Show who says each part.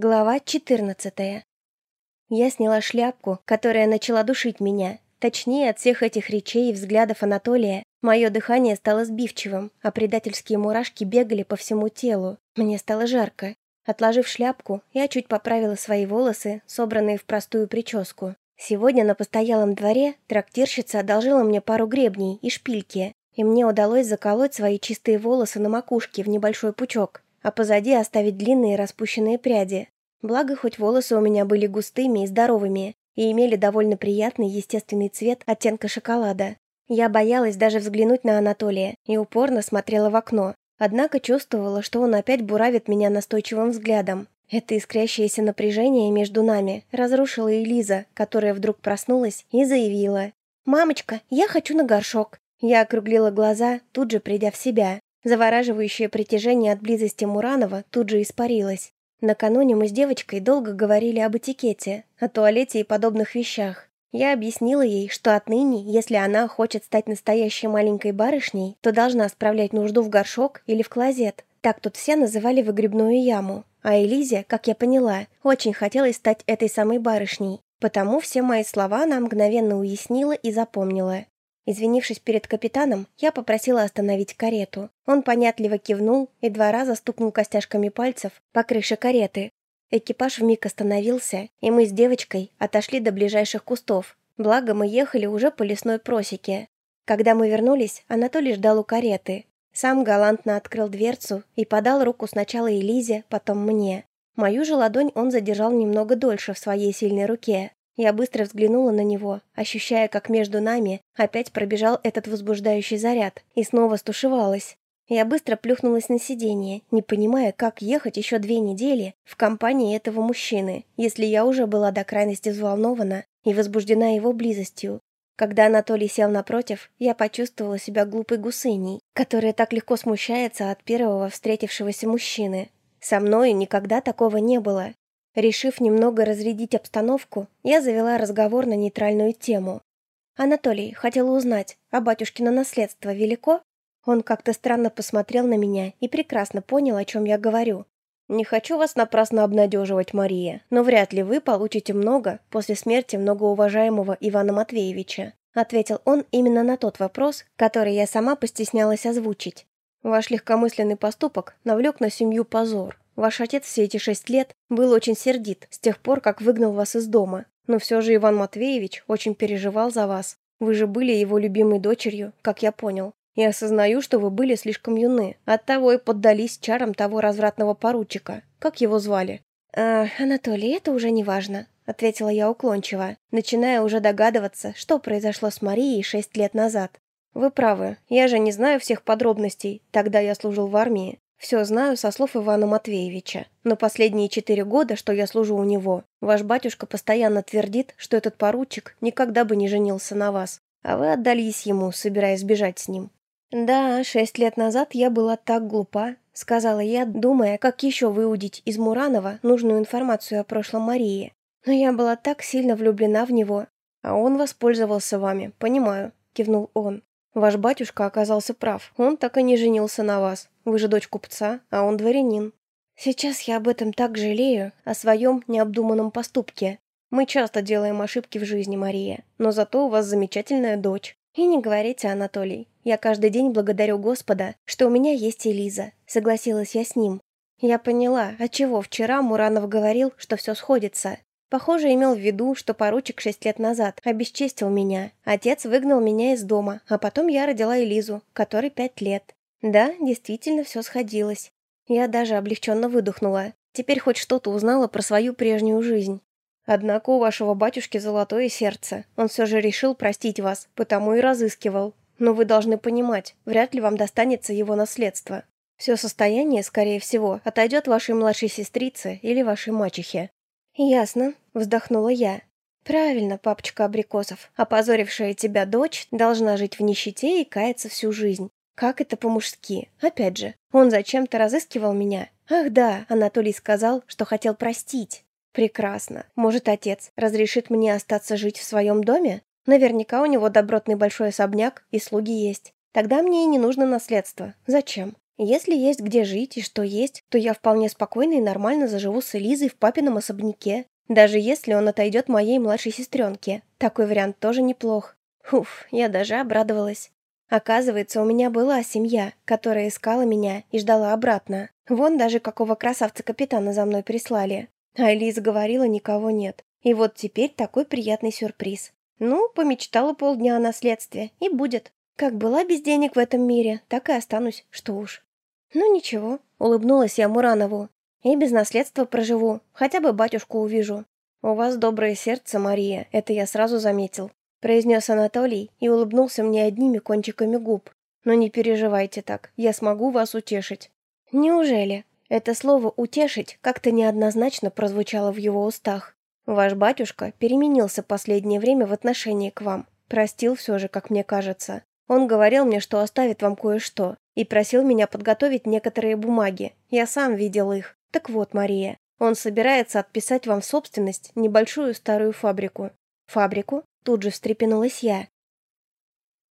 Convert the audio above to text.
Speaker 1: Глава 14. Я сняла шляпку, которая начала душить меня. Точнее, от всех этих речей и взглядов Анатолия мое дыхание стало сбивчивым, а предательские мурашки бегали по всему телу. Мне стало жарко. Отложив шляпку, я чуть поправила свои волосы, собранные в простую прическу. Сегодня на постоялом дворе трактирщица одолжила мне пару гребней и шпильки, и мне удалось заколоть свои чистые волосы на макушке в небольшой пучок а позади оставить длинные распущенные пряди. Благо, хоть волосы у меня были густыми и здоровыми, и имели довольно приятный естественный цвет оттенка шоколада. Я боялась даже взглянуть на Анатолия и упорно смотрела в окно, однако чувствовала, что он опять буравит меня настойчивым взглядом. Это искрящееся напряжение между нами разрушила Элиза, которая вдруг проснулась и заявила. «Мамочка, я хочу на горшок». Я округлила глаза, тут же придя в себя. Завораживающее притяжение от близости Муранова тут же испарилось. Накануне мы с девочкой долго говорили об этикете, о туалете и подобных вещах. Я объяснила ей, что отныне, если она хочет стать настоящей маленькой барышней, то должна справлять нужду в горшок или в клозет. Так тут все называли выгребную яму. А Элизе, как я поняла, очень хотелось стать этой самой барышней. Потому все мои слова она мгновенно уяснила и запомнила. Извинившись перед капитаном, я попросила остановить карету. Он понятливо кивнул и два раза стукнул костяшками пальцев по крыше кареты. Экипаж вмиг остановился, и мы с девочкой отошли до ближайших кустов. Благо, мы ехали уже по лесной просеке. Когда мы вернулись, Анатолий ждал у кареты. Сам галантно открыл дверцу и подал руку сначала Элизе, потом мне. Мою же ладонь он задержал немного дольше в своей сильной руке. Я быстро взглянула на него, ощущая, как между нами опять пробежал этот возбуждающий заряд, и снова стушевалась. Я быстро плюхнулась на сиденье, не понимая, как ехать еще две недели в компании этого мужчины, если я уже была до крайности взволнована и возбуждена его близостью. Когда Анатолий сел напротив, я почувствовала себя глупой гусыней, которая так легко смущается от первого встретившегося мужчины. Со мной никогда такого не было, Решив немного разрядить обстановку, я завела разговор на нейтральную тему. «Анатолий, хотела узнать, а батюшкино наследство велико?» Он как-то странно посмотрел на меня и прекрасно понял, о чем я говорю. «Не хочу вас напрасно обнадеживать, Мария, но вряд ли вы получите много после смерти многоуважаемого Ивана Матвеевича», ответил он именно на тот вопрос, который я сама постеснялась озвучить. «Ваш легкомысленный поступок навлек на семью позор. Ваш отец все эти шесть лет был очень сердит с тех пор, как выгнал вас из дома. Но все же Иван Матвеевич очень переживал за вас. Вы же были его любимой дочерью, как я понял. И осознаю, что вы были слишком юны. Оттого и поддались чарам того развратного поручика. Как его звали? «А, Анатолий, это уже не важно», — ответила я уклончиво, начиная уже догадываться, что произошло с Марией шесть лет назад. «Вы правы, я же не знаю всех подробностей, тогда я служил в армии. Все знаю со слов Ивана Матвеевича. Но последние четыре года, что я служу у него, ваш батюшка постоянно твердит, что этот поручик никогда бы не женился на вас. А вы отдались ему, собираясь бежать с ним. «Да, шесть лет назад я была так глупа», — сказала я, думая, как еще выудить из Муранова нужную информацию о прошлом Марии. «Но я была так сильно влюблена в него. А он воспользовался вами, понимаю», — кивнул он. Ваш батюшка оказался прав. Он так и не женился на вас. Вы же дочь купца, а он дворянин. Сейчас я об этом так жалею, о своем необдуманном поступке. Мы часто делаем ошибки в жизни, Мария, но зато у вас замечательная дочь. И не говорите, Анатолий. Я каждый день благодарю Господа, что у меня есть Элиза. Согласилась я с ним. Я поняла, отчего вчера Муранов говорил, что все сходится. Похоже, имел в виду, что поручик шесть лет назад обесчестил меня. Отец выгнал меня из дома, а потом я родила Элизу, которой пять лет. Да, действительно, все сходилось. Я даже облегченно выдохнула. Теперь хоть что-то узнала про свою прежнюю жизнь. Однако у вашего батюшки золотое сердце. Он все же решил простить вас, потому и разыскивал. Но вы должны понимать, вряд ли вам достанется его наследство. Все состояние, скорее всего, отойдет вашей младшей сестрице или вашей мачехе. «Ясно», — вздохнула я. «Правильно, папочка Абрикосов. Опозорившая тебя дочь должна жить в нищете и каяться всю жизнь. Как это по-мужски? Опять же, он зачем-то разыскивал меня. Ах да, Анатолий сказал, что хотел простить. Прекрасно. Может, отец разрешит мне остаться жить в своем доме? Наверняка у него добротный большой особняк и слуги есть. Тогда мне и не нужно наследство. Зачем? Если есть где жить и что есть, то я вполне спокойно и нормально заживу с Элизой в папином особняке, даже если он отойдет моей младшей сестренке. Такой вариант тоже неплох. Уф, я даже обрадовалась. Оказывается, у меня была семья, которая искала меня и ждала обратно. Вон даже какого красавца-капитана за мной прислали. А Элиза говорила, никого нет. И вот теперь такой приятный сюрприз. Ну, помечтала полдня о наследстве, и будет. Как была без денег в этом мире, так и останусь, что уж. Ну ничего, улыбнулась я Муранову. И без наследства проживу, хотя бы батюшку увижу. У вас доброе сердце, Мария, это я сразу заметил. Произнес Анатолий и улыбнулся мне одними кончиками губ. Но не переживайте так, я смогу вас утешить. Неужели? Это слово «утешить» как-то неоднозначно прозвучало в его устах. Ваш батюшка переменился последнее время в отношении к вам. Простил все же, как мне кажется. Он говорил мне, что оставит вам кое-что, и просил меня подготовить некоторые бумаги. Я сам видел их. Так вот, Мария, он собирается отписать вам в собственность небольшую старую фабрику. Фабрику? Тут же встрепенулась я.